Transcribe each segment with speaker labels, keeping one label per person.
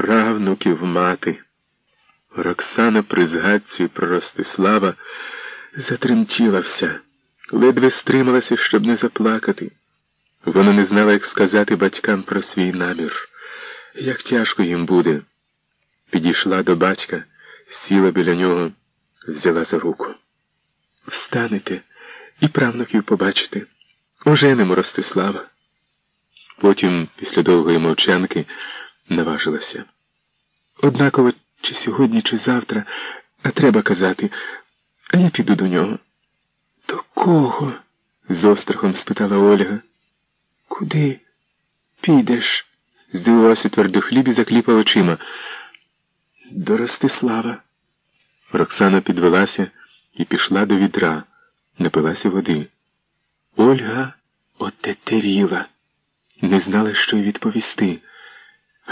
Speaker 1: правнуків мати. Роксана при згадці про Ростислава затремтіла вся, ледве стрималася, щоб не заплакати. Вона не знала, як сказати батькам про свій намір, як тяжко їм буде. Підійшла до батька, сіла біля нього, взяла за руку. Встанете і правнуків побачите. Оженемо Ростислава. Потім, після довгої мовчанки, наважилася. Однаково, чи сьогодні, чи завтра, а треба казати, а я піду до нього. До кого? з острахом спитала Ольга. Куди підеш? здивувався твердохліб і закліпав очима. До Ростислава. Роксана підвелася і пішла до відра, напилася води. Ольга отетеріла, не знала, що й відповісти.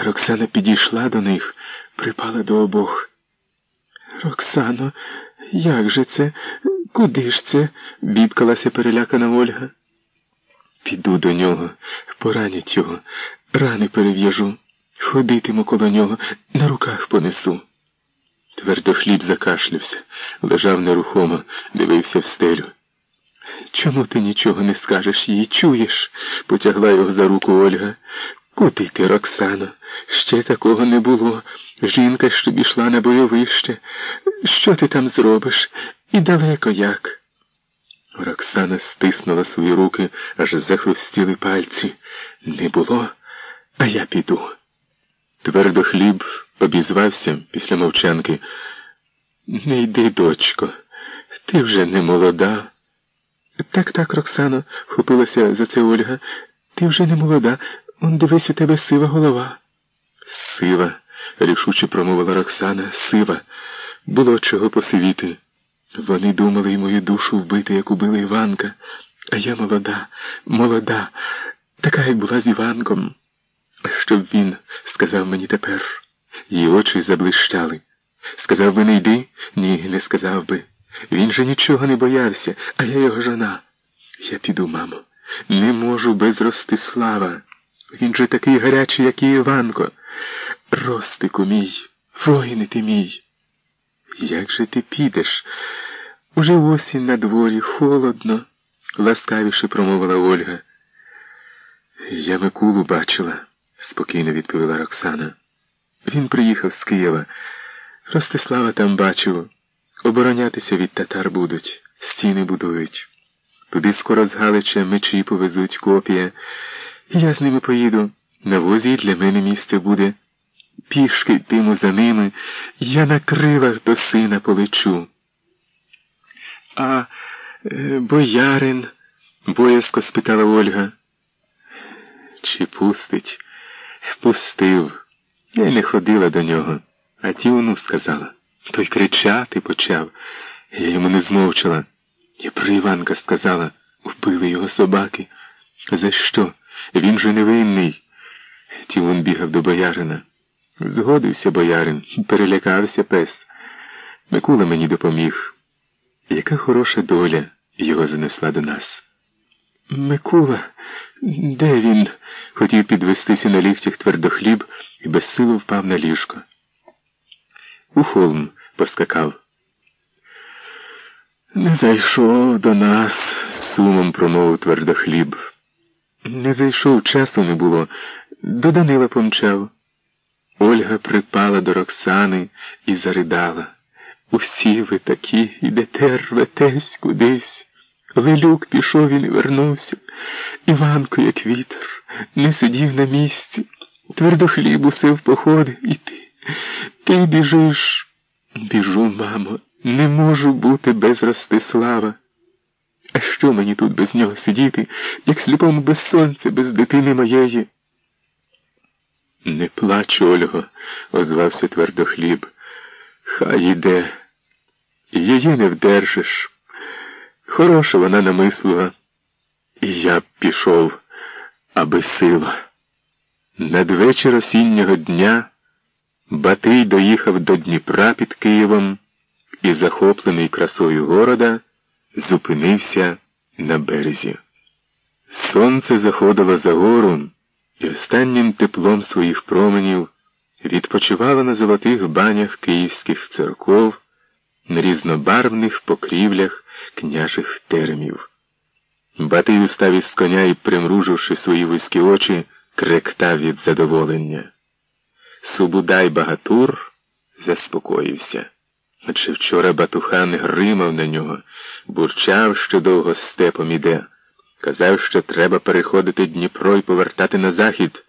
Speaker 1: Роксана підійшла до них, припала до обох. Роксано, як же це? Куди ж це? бідкалася перелякана Ольга. Піду до нього, поранять його, рани перев'яжу, ходитиму коло нього, на руках понесу. Твердо хліб закашлявся, лежав нерухомо, дивився в стелю. Чому ти нічого не скажеш їй? Чуєш? потягла його за руку Ольга. Куди ти, Роксано? Ще такого не було. Жінка, що пішла на бойовище. Що ти там зробиш? І далеко як? Роксана стиснула свої руки, аж захрустіли пальці. Не було, а я піду. Твердо хліб обізвався після мовчанки. Не йди, дочко, ти вже не молода. Так, так, Роксано, вхопилася за це Ольга. Ти вже не молода. Он дивись у тебе сива голова. Сива, рішуче промовила Роксана, сива. Було чого посивіти. Вони думали й мою душу вбити, як убила Іванка, а я молода, молода, така, як була з Іванком. Щоб він сказав мені тепер. Її очі заблищали. Сказав би, не йди? Ні, не сказав би. Він же нічого не боявся, а я його жона. Я піду, мамо. Не можу без Ростислава. Він же такий гарячий, як і Іванко. Ростику мій, воїне ти мій. Як же ти підеш? Уже осінь на дворі, холодно, ласкавіше промовила Ольга. Я Микулу бачила, спокійно відповіла Роксана. Він приїхав з Києва. Ростислава там бачив. Оборонятися від татар будуть, стіни будують. Туди скоро з Галича мечі повезуть копія. Я з ними поїду. На возі для мене місце буде. Пішки йтиму за ними, я на крилах до сина полечу. А е, боярин? боязко спитала Ольга. Чи пустить? Пустив. Я й не ходила до нього, а тіону сказала. Той кричати почав. Я йому не змовчала. Я про Іванка сказала, вбили його собаки. За що? Він же невинний. Тіон бігав до боярина. Згодився боярин, перелякався пес. Микула мені допоміг. Яка хороша доля його занесла до нас. Микула, де він? хотів підвестися на ліктях твердохліб і безсило впав на ліжко. У холм поскакав. Не зайшов до нас, сумом промовив твердохліб. Не зайшов, часу не було, до Данила помчав. Ольга припала до Роксани і заридала. Усі ви такі ідете, рветесь кудись. Лелюк пішов і не вернувся. Іванко, як вітер, не сидів на місці. Твердо хліб усе в походи, і ти. Ти біжиш. Біжу, мамо, не можу бути без Ростислава. А що мені тут без нього сидіти, як сліпому без сонця, без дитини моєї? Не плач, Ольго, озвався твердо хліб. Хай іде. Її не вдержиш. Хороша вона намислила. І я б пішов, аби сила. Надвечір осіннього дня Батий доїхав до Дніпра під Києвом і, захоплений красою города, зупинився на березі. Сонце заходило за гору і останнім теплом своїх променів від відпочивала на золотих банях київських церков, на різнобарвних покрівлях княжих теремів. Батий устав із коня і, примруживши свої вузькі очі, кректав від задоволення. Субудай Багатур заспокоївся. Адже вчора Батухан гримав на нього, бурчав, що довго степом іде, казав, що треба переходити Дніпро і повертати на захід.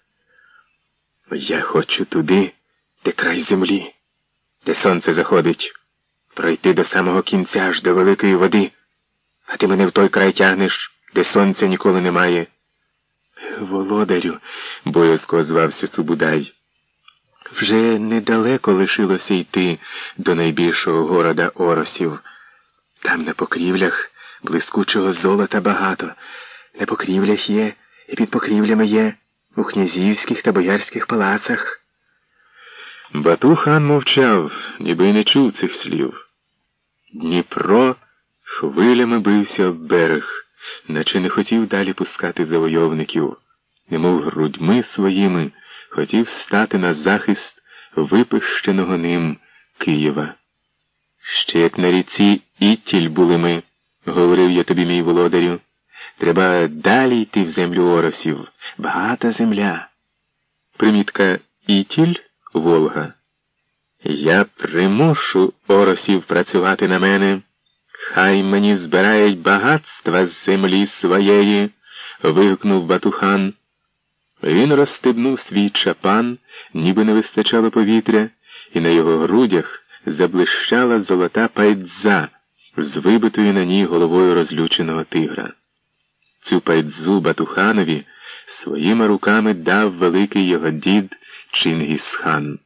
Speaker 1: Я хочу туди, де край землі, де сонце заходить, пройти до самого кінця аж до великої води, а ти мене в той край тягнеш, де сонця ніколи немає. Володарю, боязко озвався Субудай. Вже недалеко лишилося йти до найбільшого города Оросів. Там на покрівлях блискучого золота багато. На покрівлях є і під покрівлями є у князівських та боярських палацах. Батухан мовчав, ніби й не чув цих слів. Дніпро хвилями бився в берег, наче не хотів далі пускати завойовників, немов грудьми своїми хотів стати на захист випищеного ним Києва. Ще як на ріці Іттіль були ми, говорив я тобі, мій володарю. Треба далі йти в землю оросів. Багата земля. Примітка Ітіль Волга. Я примушу оросів працювати на мене. Хай мені збирають багатства з землі своєї. вигукнув Батухан. Він розстебнув свій чапан, ніби не вистачало повітря, і на його грудях заблищала золота пайдза з вибитою на ній головою розлюченого тигра. Цю пайдзу Батуханові своїми руками дав великий його дід Чингісхан.